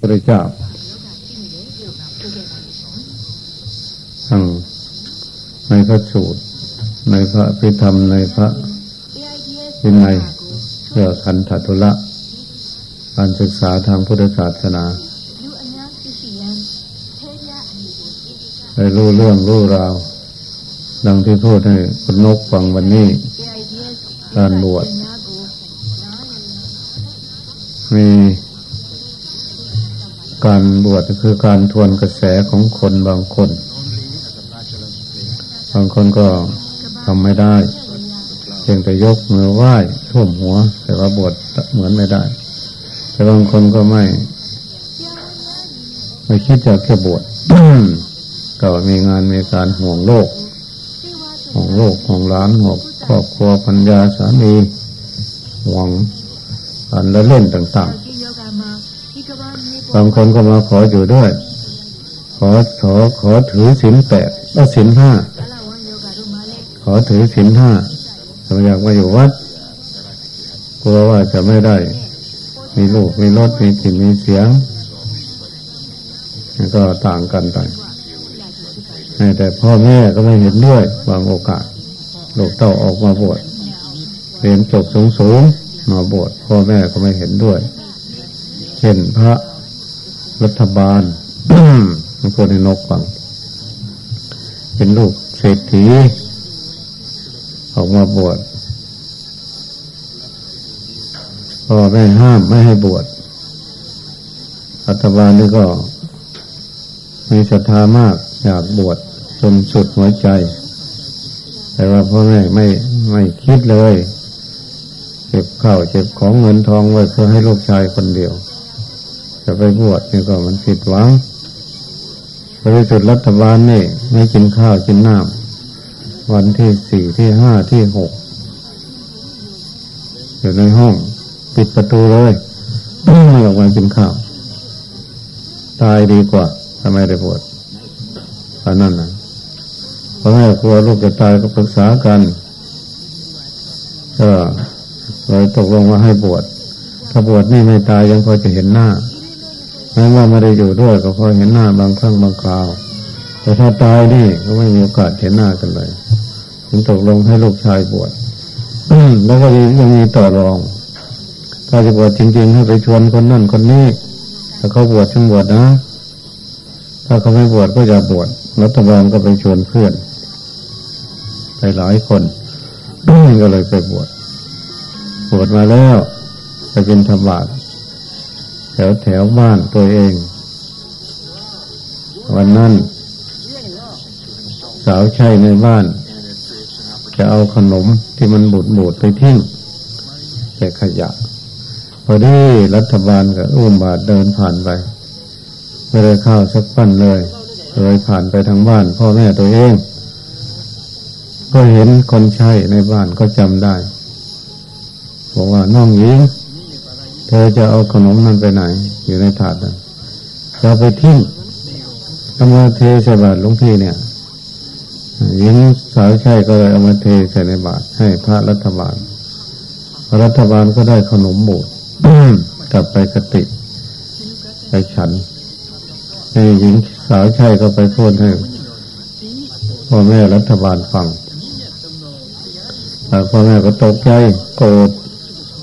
พระเจ้าทั้งในพระสูตร ในพระพิธรรม ในพระวินัยเพื่อคันธทุละ การศึกษาทางพุทธศาสนาได้รู้เรื่องรู้ราว ดังที่พูดให้คุณนกฟังวันนี้ การบวชมี การบวชคือการทวนกระแสของคนบางคน บางคนก็ทำไม่ได้เพียงแต่ยกมือไหว้ท่วมหัว แต่ว่าบวชเหมือนไม่ได้ แต่บางคนก็ไม่ ไม่คิดจะแค่บวชก็มีงานมีการห่วงโลกห่วงโลกห่วงล้านห่วงครอบครัวพัญญาสามีห่วงการละเล่นต่าง ๆ บางคนก็มาขออยู่ด้วย ขอขอขอถือศีลแปดก็ศีลห้าขอถือศีลห้าแต่อยากมาอยู่วัดกลัวว่าจะไม่ได้ มีลูกมีรถมีกลิ่นมีเสียงก็ต่างกันไปแต่พ่อแม่ก็ไม่เห็นด้วยบางโอกาสลูกเต้าออกมาบวชเรียนจบสูงสูงมาบวชพ่อแม่ก็ไม่เห็นด้วยเช่นพระ รัฐบาลมันพูดในนกฟัง เป็นลูกเศรษฐีออกมาบวชพ่อแม่ห้ามไม่ให้บวชรัฐบาลนี่ก็มีศรัทธามากอยากบวชจนสุดหัวใจ แต่ว่าพ่อแม่ไม่ไม่คิดเลย เก็บข้าวเก็บของเงินทองไว้เพื่อให้ลูกชายคนเดียว จะไปบวชนี่ก็มันผิดหวังบริสุทธิ์รัฐบาลนี่ไม่กินข้าวกินน้ำวันที่สี่ที่ห้าที่หกอยู่ในห้อง ปิดประตูเลยไม่ออกมากินข้าว ตายดีกว่าทำไมได้บวชอนนั้นนะพ่อแม่กลัวลูกจะตายก็ปรึกษากันก็เลยตกลงว่าให้บวชถ้าบวชนี่ไม่ตายยังพอจะเห็นหน้า แม้ว่าไม่ได้อยู่ด้วยก็พอเห็นหน้าบางครั้งบางคราว แต่ถ้าตายนี่ก็ไม่มีโอกาสเห็นหน้ากันเลยถึงตกลงให้ลูกชายบวชแล้วก็ยังมีต่อรอง ถ้าจะบวชจริง ๆ ให้ไปชวนคนนั่นคนนี้ถ้าเขาบวชช่งบวชนะ ถ้าเขาไม่บวชก็อย่าบวชรัฐบาลก็ไปชวนเพื่อนไปหลายคนก็เลยไปบวชบวชมาแล้ว ไปเป็นธรรมะ แถวแถวบ้านตัวเอง วันนั้นสาวใช่ในบ้าน จะเอาขนมที่มันบูดบูดไปทิ้งใส่ขยะ พอดีรัฐบาลก็อุ้มบาทเดินผ่านไป ไม่ได้ข้าวสักปั้นเลยเลยผ่านไปทางบ้าน พ่อแม่ตัวเอง ก็เห็นคนใช้ในบ้านก็จำได้บอกว่าน้องหญิง เธอจะเอาขนมนั้นไปไหน อยู่ในถาดนั้นจะไปทิ้งเอามาเทใส่บาตรหลวงพี่เนี่ยหญิงสาวใช่ก็เลยเอามาเทใส่ในบาตรให้พระรัฐบาลรัฐบาลก็ได้ขนมบูดกลับไปกติไปฉันให้หญิงสาวใช่ก็ไปพูดให้พ่อแม่รัฐบาลฟังพ่อแม่ก็ตกใจโกรธ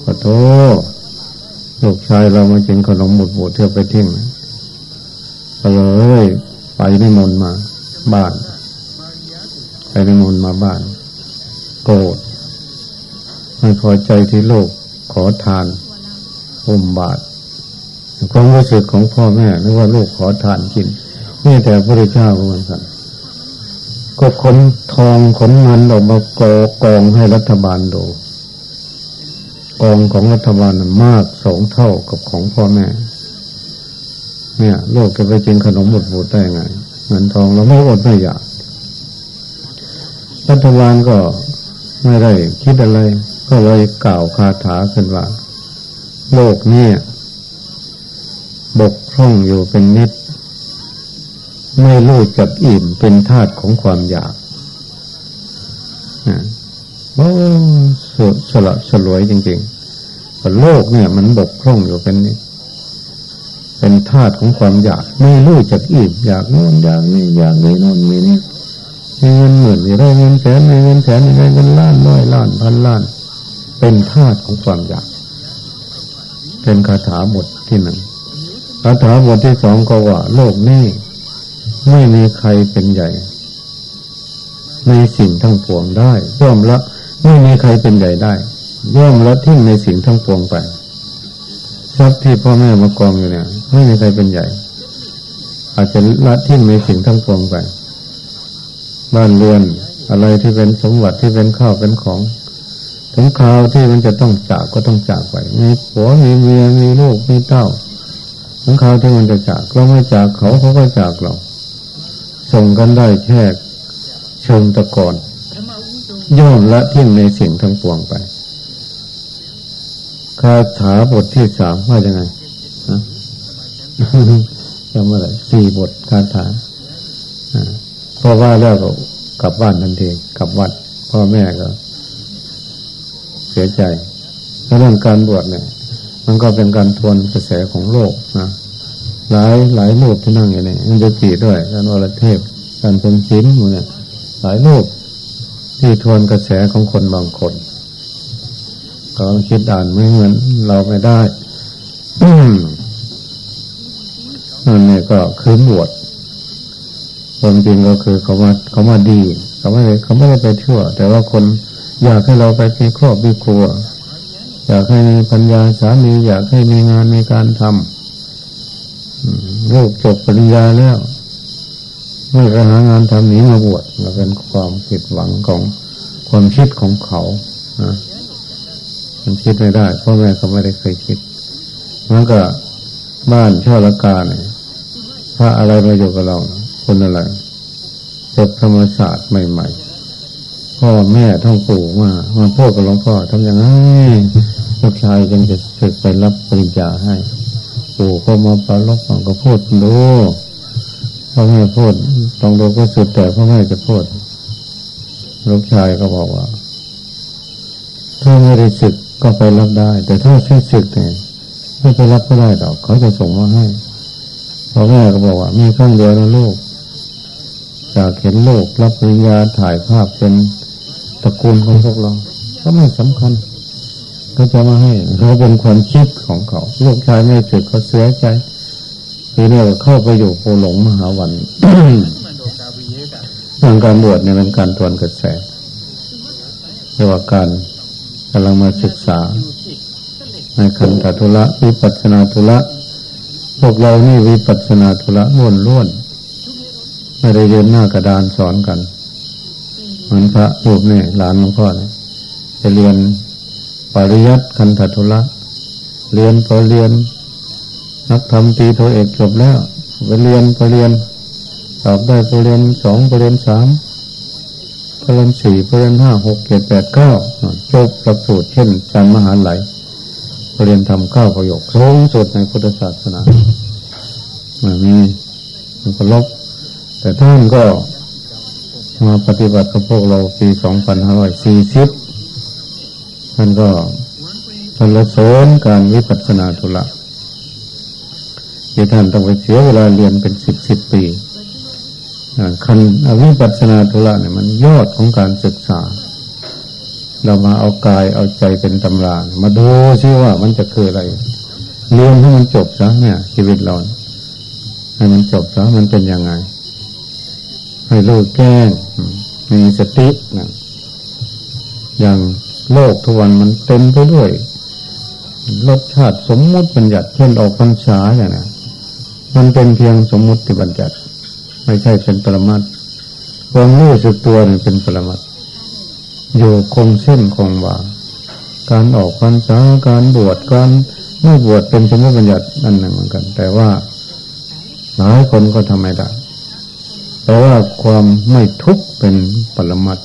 ขอโทษ ลูกชายเรามากินขนมหมดหมดเที่ยวไปทิ้งก็เลยไปนิมนต์มา บ้าน ไปนิมนต์มาบ้าน โกรธไม่พอใจที่ลูกขอทานอุ้มบาทความรู้สึกของพ่อแม่นึกว่าลูกขอทานกินนี่แต่พระเจ้าเหมือนกันก็ขนทองขนเงินออกมากกองให้รัฐบาลดู กองของรัฐบาลมากสองเท่ากับของพ่อแม่ เนี่ย โลกจะไปกินขนมหมดหมดได้ไงเงินทองเราไม่อดไม่อยากรัฐบาลก็ไม่ได้คิดอะไร ก็เลยกล่าวคาถาขึ้นว่า โลกเนี่ย บกพร่องอยู่เป็นนิด ไม่รู้จักอิ่มเป็นธาตุของความอยาก โอ้สละสลวยจริงๆโลกเนี่ย มันบกพร่องอยู่เป็นนี้เป็นธาตุของความอยาก ไม่รู้จักอิ่มอยากโน่นอยากนี่อยากนี่โน่นมีนี่มีเงินหมื่นมีได้เงินแสนมีเงินแสนมีได้เงินล้านร้อยล้านพันล้าน เป็นธาตุของความอยาก เป็นคาถาบทที่หนึ่งคาถาบทที่สองก็ว่า โลกนี้ไม่มีใครเป็นใหญ่ ในสิ่งทั้งปวงได้ย่อมละ ไม่มีใครเป็นใหญ่ได้ย่อมละทิ้งในสิ่งทั้งปวงไปทรัพย์ที่พ่อแม่มากองอยู่เนี่ย ไม่มีใครเป็นใหญ่ อาจจะละทิ้งในสิ่งทั้งปวงไป บ้านเรือนอะไรที่เป็นสมบัติที่เป็นข้าวเป็นของถึงคราวที่มันจะต้องจากก็ต้องจากไปมีผัวมีเมียมีลูกมีเต้าถึงคราวที่มันจะจากเราไม่จากเขาเขาก็จากเรา ส่งกันได้แค่เชิงตะกอน ย่อมละทิ้งในสิ่งทั้งปวงไป คาถาบทที่สามว่ายังไงจำอะไรสี่บทคาถาเพอว่าแล้วก็กลับบ้านทันทีกลับวัด พ่อแม่ก็เสียใจเพราะนั้นการบวชเนี่ย มันก็เป็นการทวนกระแสของโลกนะหลายหลายรูปที่นั่งอยู่เนี่ยมันจะจีด้วยการวรเทพการเป็นชิ้นมันเนี่ยหลายรูป ที่ทวนกระแสของคนบางคนเขาคิดอ่านไม่เหมือนเราไม่ได้นั่นเนี่ยก็คือบวชความจริงก็คือเขามาเขามาดี เขาไม่เขาไม่ได้ไปชั่ว แต่ว่าคนอยากให้เราไปมีครอบมีครัว อยากให้มีปัญญาสามีอยากให้มีงานมีการทำลูกจบปริญญาแล้ว ไม่ไปหางานทำหนีมาบวชก็เป็นความผิดหวังของความคิดของเขานะมันคิดไม่ได้พ่อแม่เขาไม่ได้เคยคิดมันก็บ้านช่อละกาเนี่ยพระอะไรมาอยู่กับเรา คนอะไรจบธรรมศาสตร์ใหม่ๆพ่อแม่ท่องปู่มามาพ่อกับหลวงพ่อทำอย่างไรลูกชายจึงจะศึกไปรับปริญญาให้ ปู่ก็มาปราลบฟังก็พูดดู พ่อแม่พูดต้องดูก็สุดแต่พ่อแม่จะพูด ลูกชายก็บอกว่า ถ้าไม่ได้ศึกก็ไปรับได้ แต่ถ้าใช้ศึกเนี่ยไม่ไปรับก็ได้หรอกเขาจะส่งมาให้พ่อแม่ก็บอกว่า มีครั้งเดียวนะลูกจากเห็นโลกรับปริญญาถ่ายภาพเป็นตระกูลของพวกเรา ก็ไม่สำคัญ ก็จะมาให้เขาเป็นความคิดของเขา ลูกชายไม่ศึกเขาเสียใจ ทีนี้เข้าไปอยู่โพหลงมหาวันเรื่องการบวชเนี่ยเป็นการทวนกระแสเรียกว่าการกำลังมาศึกษา ในขันธทุระวิปัสนาทุระพวกเรานี่วิปัสนาทุระล้วนล้วนไม่ได้เรียนหน้ากระดานสอนกันเหมือนพระรูปนี่หลานหลวงพ่อเนี่ยจะเรียนปริยัติคันธทุระเรียนพอเรียน นักธรรมตีโทเอกจบแล้วไปเรียนไปเรียนสอบได้ไปเรียนสองไปเรียนสามปรริญญาสี่ปรริญญาห้าหกเจ็ดแปดเก้าจบหลักสูตรเช่นการมหาไหลปรริญญาทำเก้าประโยคสูงสุดในพุทธศาสนามันมีมันก็ลบ แต่ท่านก็มาปฏิบัติกับพวกเราปีสองพันห้าร้อยสี่สิบท่านก็ทนละสนการวิปัสสนาธุระ ที่ท่านต้องไปเสียเวลาเรียนเป็นสิบสิบปีคันอวิปัสนาธุระเนี่ยมันยอดของการศึกษา เรามาเอากายเอาใจเป็นตำรา มาดูซิว่ามันจะคืออะไร เรียนให้มันจบซะเนี่ย ชีวิตเราให้มันจบซะมันเป็นยังไง ให้รู้แก้งมีสตินะอย่างโลกทุกวันมันเต็มไปด้วยรสชาติสมมุติบัญญัติเช่นออกพรรษาอย่างนี้ มันเป็นเพียงสมมุติบัญญัติ ไม่ใช่เป็นปรมัตความรู้สึกตัวนี่เป็นปรมัตอยู่คงเส้นคงวาการออกพรรษาการบวชการไม่บวชเป็นสมมติบัญญัติอันหนึ่งเหมือนกัน แต่ว่าหลายคนก็ทำไม่ได้แต่ว่าความไม่ทุกข์เป็นปรมัต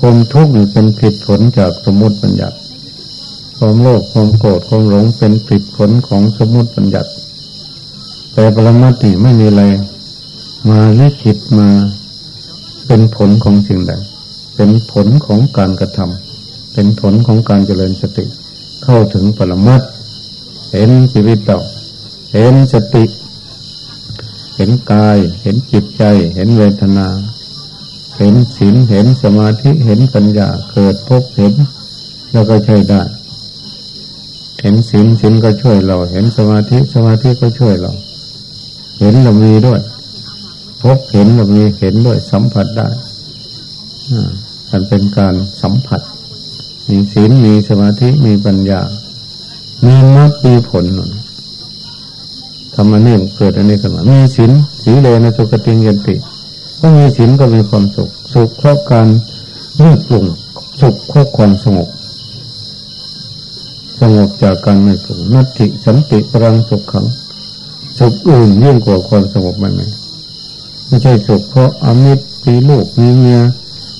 ความทุกข์นี่เป็นผิดผลจากสมมติบัญญัติความโลภความโกรธความหลงเป็นผิดผลของสมมติบัญญัติ แต่ปรมัตนี่ไม่มีอะไรมาลิขิตมาเป็นผลของสิ่งใด เป็นผลของการกระทำเป็นผลของการเจริญสติ เข้าถึงปรมัตเห็นชีวิตเราเห็นสติ เห็นกาย เห็นจิตใจ เห็นเวทนา เห็นศีลเห็นสมาธิเห็นปัญญาเกิดพบเห็นแล้วก็ใช้ได้ เห็นศีลศีลก็ช่วยเรา เห็นสมาธิสมาธิก็ช่วยเรา เห็นเรามีด้วย พบเห็นเรามีเห็นด้วยสัมผัสได้มันเป็นการสัมผัส มีศีลมีสมาธิมีปัญญา มีมรรคมีผลทำมาเนี่ยเกิดอันนี้ขึ้นมามีศีลสีเลนะสุกติยันติก็มีศีลก็มีความสุข สุขเพราะการยืดปรุงสุขเพราะความสงบสงบจากการไม่ปรุงนัตติสันติปรังสุขขัง สุขอื่นยิ่งกว่าความสงบไม่ไหมไม่ใช่สุขเพราะอมิตรมีลูกมีเมีย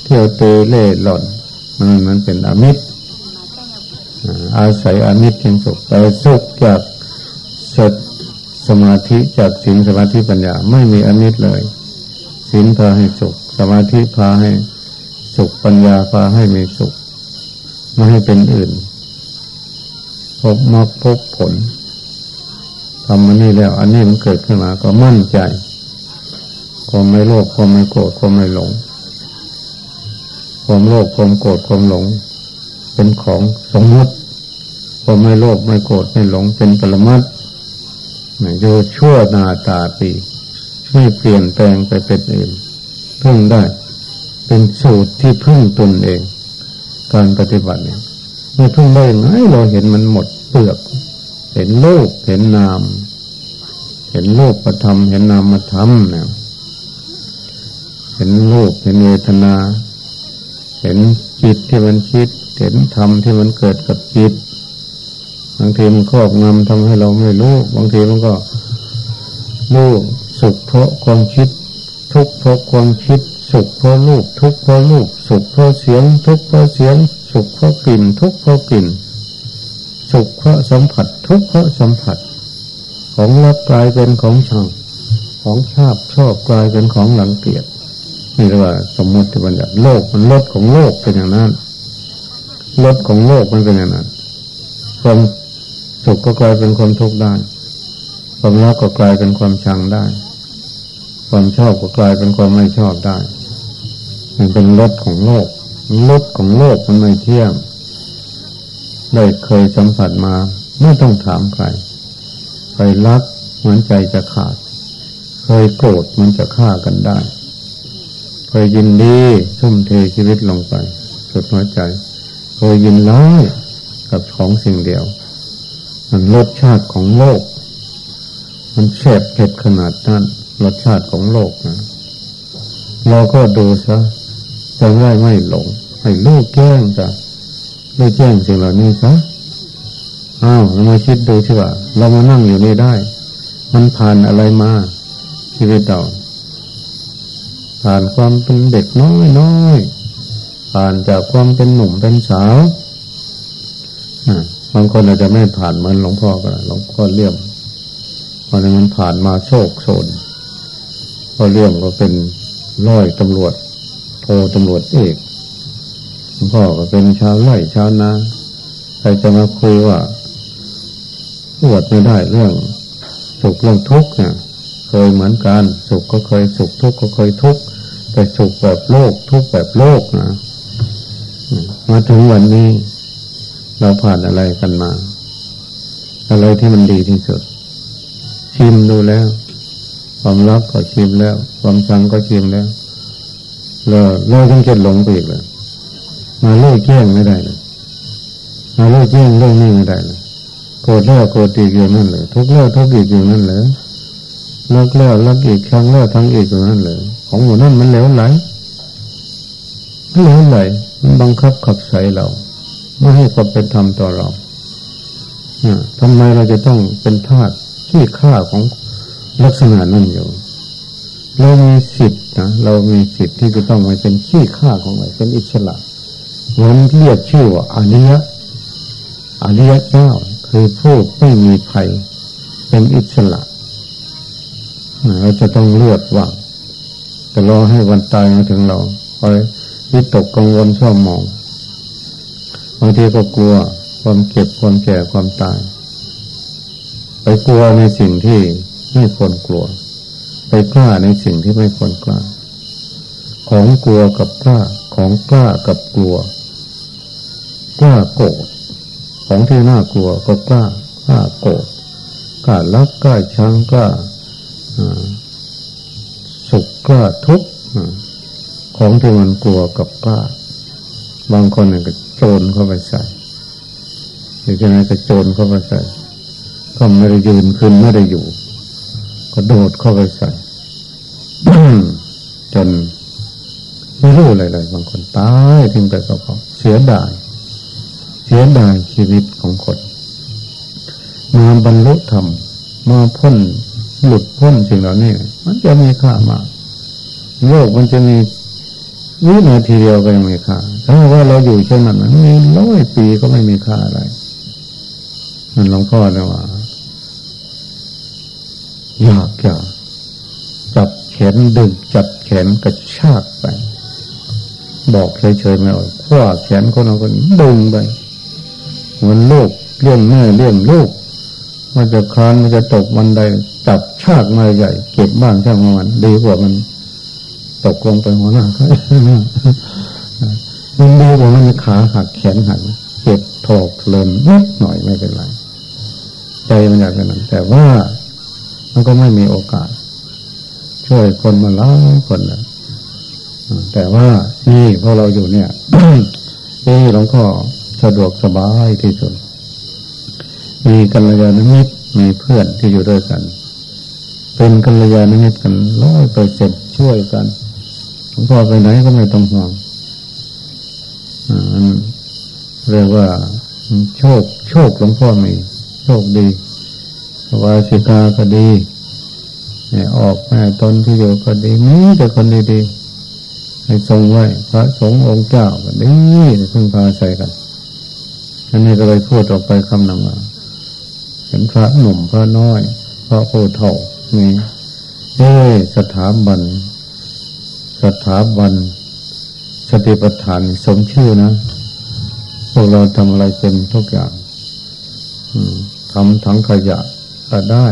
เที่ยวเตะเล่หล่อน มันมันเป็นอมิตรอาศัยอมิตรจึงสุขแต่สุขจากสดสมาธิจากศีลสมาธิปัญญาไม่มีอมิตรเลยศีลพาให้สุข สมาธิพาให้สุขปัญญาพาให้มีสุข ไม่ให้เป็นอื่น พบมรรคพบผลำมันนี่แล้ว อันนี้มันเกิดขึ้นมาก็มั่นใจความไม่โลภความไม่โกรธความไม่หลง ความโลภความโกรธความหลง เป็นของสมมติความไม่โลภไม่โกรธไม่หลงเป็นปรมัตอยู่ชั่วนาตาปีไม่เปลี่ยนแปลงไปเป็นอื่นพึ่งได้ เป็นสูตรที่พึ่งตนเอง การปฏิบัติเนี่ยไม่พึ่งได้ไงเราเห็นมันหมดเปลือก เห็นโลกเห็นนาม เห็นโลกประธรรมเห็นนามธรรมเนี่ยเห็นโลกเห็นเวทนา เห็นจิตที่มันคิด เห็นธรรมที่มันเกิดกับจิตบางทีมันครอบงำทำให้เราไม่รู้บางทีมันก็รู้สุขเพราะความคิด ทุกข์เพราะความคิด สุขเพราะลูกทุกข์เพราะลูกสุขเพราะเสียง ทุกข์เพราะเสียง สุขเพราะกลิ่น ทุกข์เพราะกลิ่น สุขเพราะสัมผัส ทุกข์เพราะสัมผัส ของรักกลายเป็นของชังของชาบชอบกลายเป็นของหลังเกียดนี่เรียกว่าสมมติบัญญัติโลกมันลดของโลกเป็นอย่างนั้นลดของโลกมันเป็นอย่างนั้นความสุขก็กลายเป็นความทุกข์ได้ ความรักก็กลายเป็นความชังได้ ความชอบก็กลายเป็นความไม่ชอบได้ มันเป็นรถของโลกรถของโลกมันไม่เที่ยงได้เคยสัมผัสมาไม่ต้องถามใคร รักเหมือนใจจะขาด เคยโกรธมันจะฆ่ากันได้ เคยยินดีทุ่มเทชีวิตลงไป สุดหัวใจ เคยยินร้ายกับของสิ่งเดียว มันรสชาติของโลก มันแสบเผ็ดขนาดนั้นรสชาติของโลกนะเราก็ดูซะจะได้ไม่หลง ให้ลูกแจ้งจ้ะลูกแจ้งสิ่งเหล่านี้ซะ อ้าวเรามาคิดดูสิว่า เรามานั่งอยู่นี่ได้ มันผ่านอะไรมาชีวิตเราผ่านความเป็นเด็กน้อยน้อยผ่านจากความเป็นหนุ่มเป็นสาวบางคนอาจจะไม่ผ่านเหมือนหลวงพ่อก็หลวงพ่อเลี่ยมเพราะนั้นมันผ่านมาโชคโชนพอเลี่ยมก็เป็นร้อยตำรวจ โทตำรวจเอกหลวงพ่อก็เป็นชาวไร่ชาวนาใครจะมาคุยว่า ปวดไม่ได้เรื่องสุขเรื่องทุกข์เนี่ยเคยเหมือนกันสุขก็เคยสุขทุกข์ก็เคยทุกข์แต่สุขแบบโลก ทุกข์แบบโลกนะมาถึงวันนี้ เราผ่านอะไรกันมา อะไรที่มันดีที่สุด ชิมดูแล้ว ความรักก็ชิมแล้ว ความชังก็ชิมแล้วเราเราต้องเก็ดหลงไปอีกเลยมาเลิกแจ้งไม่ได้เลยมาเลิกแจ้งเรื่องนี้ไม่ได้เลย โกรธแล้วโกรธอีกอยู่นั่นเลยทุกแล้วทุกอีกอยู่นั่นเลยรักแล้วรักอีกครั้งแล้วทั้งอีกอยู่นั่นเลยของหมู่นั่นมันเหลวไหลเหลวไหลมันบังคับขับใส่เราไม่ให้ความเป็นธรรมต่อเราทำไมเราจะต้องเป็นทาสขี้ข้าของลักษณะนั้นอยู่ เรามีสิทธิ์นะเรามีสิทธิ์ที่จะต้องมาเป็นขี้ข้าของเราเป็นอิสระวันเรียกชื่อว่าอริยะอริยะเจ้า คือผู้ไม่มีภัยเป็นอิสระเราจะต้องเลือกว่าจะรอให้วันตายมาถึงเราคอยวิตกกังวลเศร้าหมองบางทีก็กลัวความเก็บความแก่ความตาย ไปกลัวในสิ่งที่ไม่ควรกลัว ไปกล้าในสิ่งที่ไม่ควรกล้า ของกลัวกับกล้าของกล้ากับกลัว กล้าโกรธ ของที่น่ากลัวก็กล้ากล้าโกรธกล้ารักกล้าชังกล้าสุขกล้าทุกข์ของที่มันกลัวกับกล้า บางคนเนี่ยก็โจรเข้าไปใส่หรือจะไหนก็โจรเข้าไปใส่ก็ไม่ได้ยืนขึ้นไม่ได้อยู่ ก็โดดเข้าไปใส่จนไม่รู้อะไรเลยบางคนตายทิ้งไปก็เขาเสียดาย สียดายชีวิตของคน มาบรรลุธรรม มาพ้นหลุดพ้นสิ่งเหล่านี้ มันจะมีค่ามากโลกมันจะมีวินาทีเดียวก็ยังมีค่าถ้าว่าเราอยู่เช่นนั้นมันมีร้อยปีก็ไม่มีค่าอะไรนั่นหลวงพ่อเนี่ยว่าอยากจะจับแขนดึงจับแขนกระชากไป บอกเฉยๆไม่ออกคว้าแขนคนเอาคนดึงไป เหมือนลูกเลี้ยงแม่เลี้ยงลูก มันจะคานมันจะตกมันใดจับชากมาใหญ่ เก็บบ้างช่างมันดีกว่ามัน ตกลงไปหัวหน้าเขามันดีกว่ามันขาหักแขนหักเจ็บถอกเลิมนิดหน่อยไม่เป็นไรใจมันอยากเป็นนั้นแต่ว่ามันก็ไม่มีโอกาส ช่วยคนมาล้ายคนนะแต่ว่านี่พอเราอยู่เนี่ยนี่หลวงพ่อ สะดวกสบายที่สุด มีกัลยาณมิตรมีเพื่อนที่อยู่ด้วยกัน เป็นกัลยาณมิตรกันร้อยเปอร์เซ็นช่วยกันหลวงพ่อไปไหนก็ไม่ต้องห่วงเรียกว่า โชค โชคหลวงพ่อมี โชคดีวาสิกาก็ดีเนี่ยออกแม่ตนที่อยู่ก็ดีนี่แต่คนดีๆให้ทรงไว้ พระสงฆ์องค์เจ้าก็ดีพึ่งพาใส่กัน อันนี้ก็เลยพูดออกไปคำหนึ่งว่าเห็นพระหนุ่มพระน้อย พระโพเท่ามีเอ้สถาบัน สถาบัน สติปัฏฐานสมชื่อนะ พวกเราทำอะไรเป็นทุกอย่างทำถังขยะก็ได้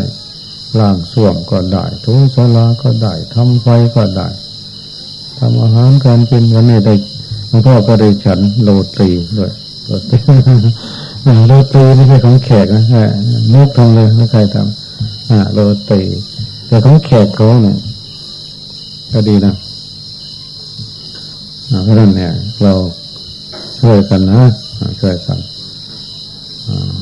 ล่างส่วมก็ได้ ทุสลาก็ได้ทำไฟก็ได้ทำอาหารการกินวันนี้ได้หลวงพ่อก็ได้ฉันโรตีด้วย โรตีโรตีไม่ใช่ของแขกนะฮะนกทำเลยไม่ใครทำอ่าโรตีแต่ของแขกเขาเนี่ยก็ดีนะเพราะนั้นเนี่ย เราช่วยกันนะช่วยกัน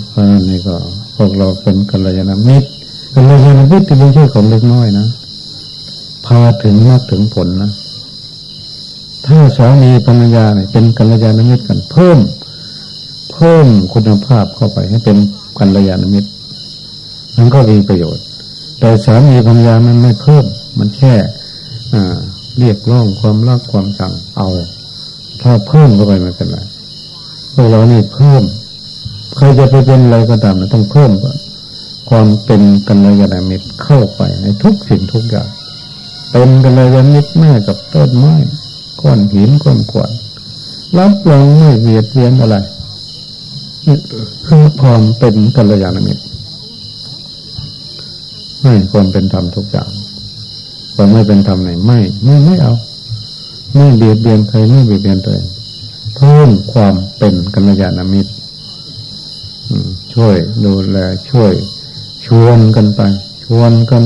เพราะนั้นนี่ก็พวกเราเป็นกัลยาณมิตรกัลยาณมิตรที่ไม่ใช่ของเล็กน้อยนะพาถึงมากถึงผลนะถ้าสามีภรรยาเนี่ยเป็นกัลยาณมิตรกันเพิ่ม เพิ่มคุณภาพเข้าไปให้เป็นกัลยาณมิตรมันก็มีประโยชน์ แต่สามีภรรยามันไม่เพิ่ม มันแค่เรียกร้องความรักความสั่งเอา ถ้าเพิ่มเข้าไปมันเป็นไรพวกเรานี่เพิ่มใครจะไปเป็นอะไรก็ตามนะต้องเพิ่มความเป็นกัลยาณมิตรเข้าไปในทุกสิ่งทุกอย่างเป็นกัลยาณมิตรแม่กับต้นไม้ก้อนหินก้อนขวดรับรองไม่เบียดเบียนอะไร คือความเป็นกัลยาณมิตรไม่ความเป็นธรรมทุกอย่างความไม่เป็นธรรมไหนไม่ ไม่ไม่เอา ไม่เบียดเบียนใครไม่เบียดเบียนตัวเองเพิ่มความเป็นกัลยาณมิตรช่วยดูแลช่วย ชวนกันไป ชวนกัน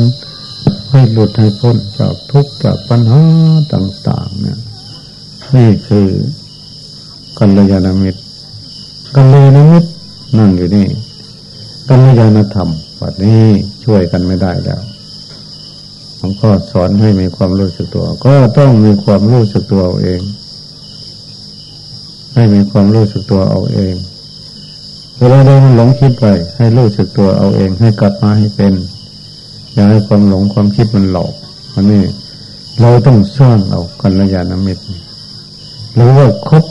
ให้หลุดให้พ้นจากทุกข์จากปัญหาต่าง ๆ เนี่ย นี่คือกัลยาณมิตร กัลยาณมิตนั่งอยู่นี่กัลยาณธรรมแบบนี้ช่วยกันไม่ได้แล้วหลวงพ่อสอนให้มีความรู้สึกตัว ก็ต้องมีความรู้สึกตัวเอาเอง ให้มีความรู้สึกตัวเอาเองเวลาใดมันหลงคิดไป ให้รู้สึกตัวเอาเอง ให้กลับมาให้เป็น อย่าให้ความหลงความคิดมันหลอกมันนี่เราต้องสร้างเอากัลยาณมิตรหรือว่าคบ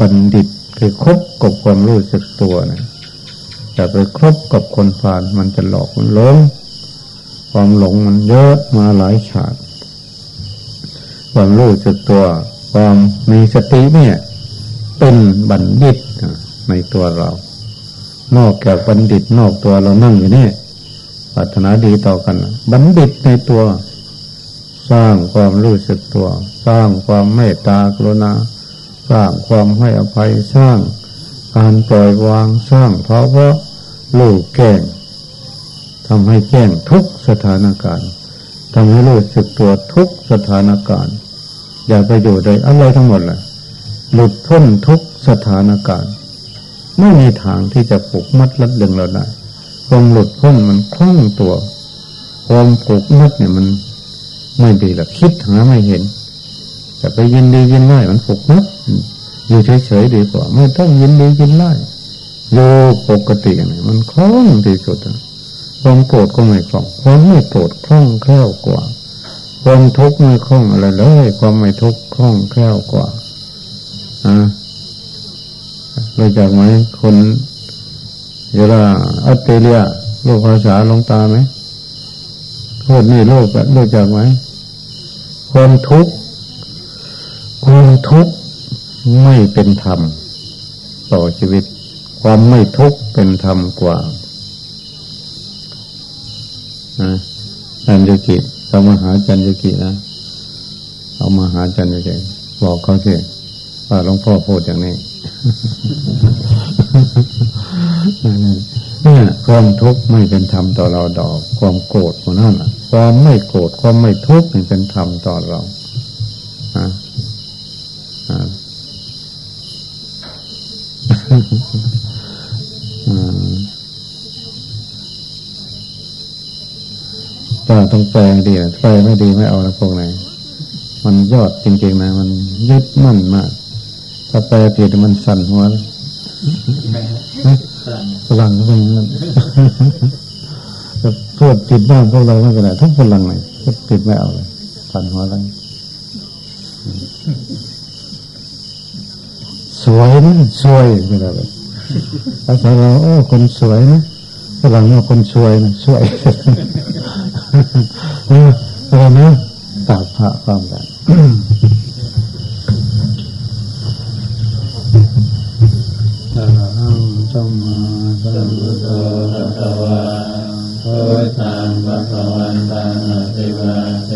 บัณฑิต คือคบกับความรู้สึกตัวนะแต่ไปคบกับคนผ่านมันจะหลอกมันหลงความหลงมันเยอะมาหลายฉากความรู้สึกตัว ความมีสติเนี่ย เป็นบัณฑิตในตัวเรา นอกจากบัณฑิตนอกตัวเรานั่งอยู่นี่ปรารถนาดีต่อกัน บัณฑิตในตัว สร้างความรู้สึกตัว สร้างความเมตตากรุณา สร้างความให้อภัยสร้างการปล่อยวางสร้างเพราะว่าลูกแก่งทำให้แจ้งทุกสถานการณ์ทำให้รู้สึกตัวทุกสถานการณ์ อย่าไปอยู่ใดอะไรทั้งหมดแหละหลุดพ้นทุกสถานการณ์ ไม่มีทางที่จะปลุกมัดลัดดึงเราได้ความหลุดพ้นมันคล่องตัว ความปลุกมัดเนี่ยมันไม่ดีละคิดหาไม่เห็น จะไปยินดียินไล่มันปกมัดอยู่เฉยๆดีกว่า ไม่ต้องยินดียินไล่โยปกติเนี่ยมันคล่องที่สุดความโกรธก็ไม่คล่องความไม่โกรธคล่องแคล่วกว่า ความทุกข์ไม่คล่องอะไรเลย ความไม่ทุกข์คล่องแคล่วกว่าอ่ารู้จักไหมคนเวลาออสเตรเลียโลกภาษาลงตาไหมพูดนี่โลกรู้จักไหมความทุกข์ ความทุกข์ไม่เป็นธรรม ต่อชีวิต ความไม่ทุกข์เป็นธรรมกว่านะจันยกิเขามาหาจันยกินะเอามาหาจันยกิบอกเขาสิว่าหลวงพ่อพูดอย่างนี้เนี่ยความทุกข์ไม่เป็นธรรมต่อเราดอก ความโกรธคนนั้นความไม่โกรธความไม่ทุกข์เป็นธรรมต่อเราอ่าอ่า ก็ต้องแปลงดีนะแปลไม่ดีไม่เอานะพวกไหน มันยอดจริงๆนะ มันยึดมั่นมาก ถ้าแปลผิดมันสั่นหัวพลังก็เป็นงั้นพูดผิดบ้างพวกเราไม่เป็นไรทุกพลังเลยพูดผิดไม่เอาเลยสั่นหัวเลยส วยนะสวยไม่ได้เลยภาษาเราโอ้คนสวยนะฝรั่งว่าคนสวยนะสวยอะไรนะตาพระความกันอะหังสัมมาสัมพุทโธภะวะพุทธังภะคะวันตังอภิวาเท